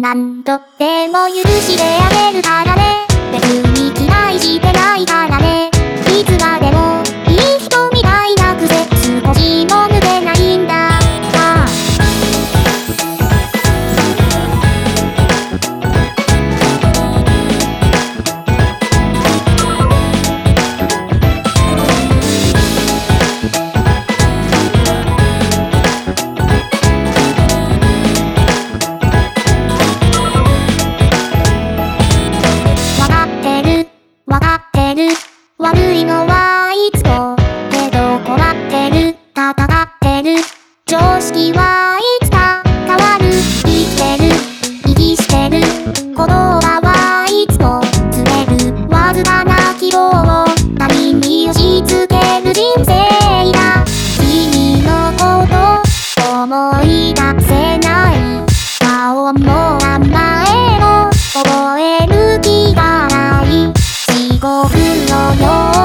何度でも許してあげるからね。別悪いのはいつも。けど困ってる。戦ってる。常識は悠悠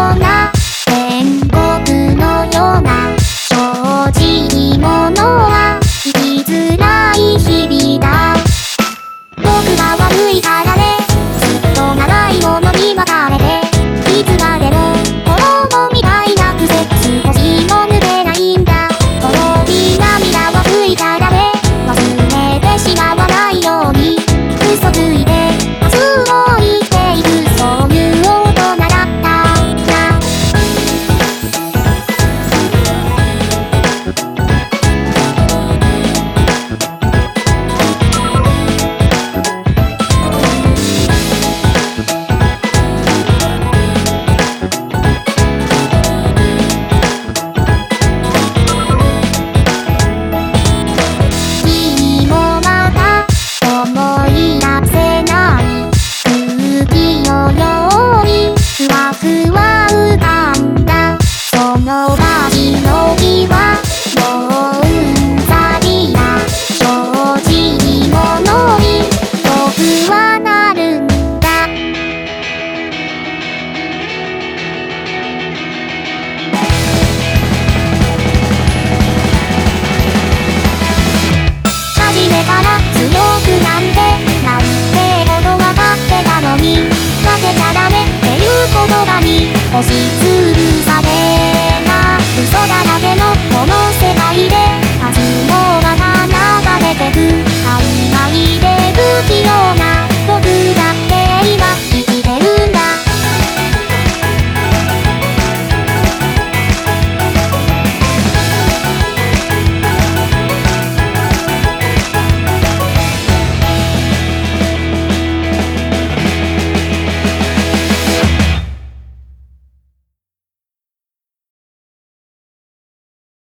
星つ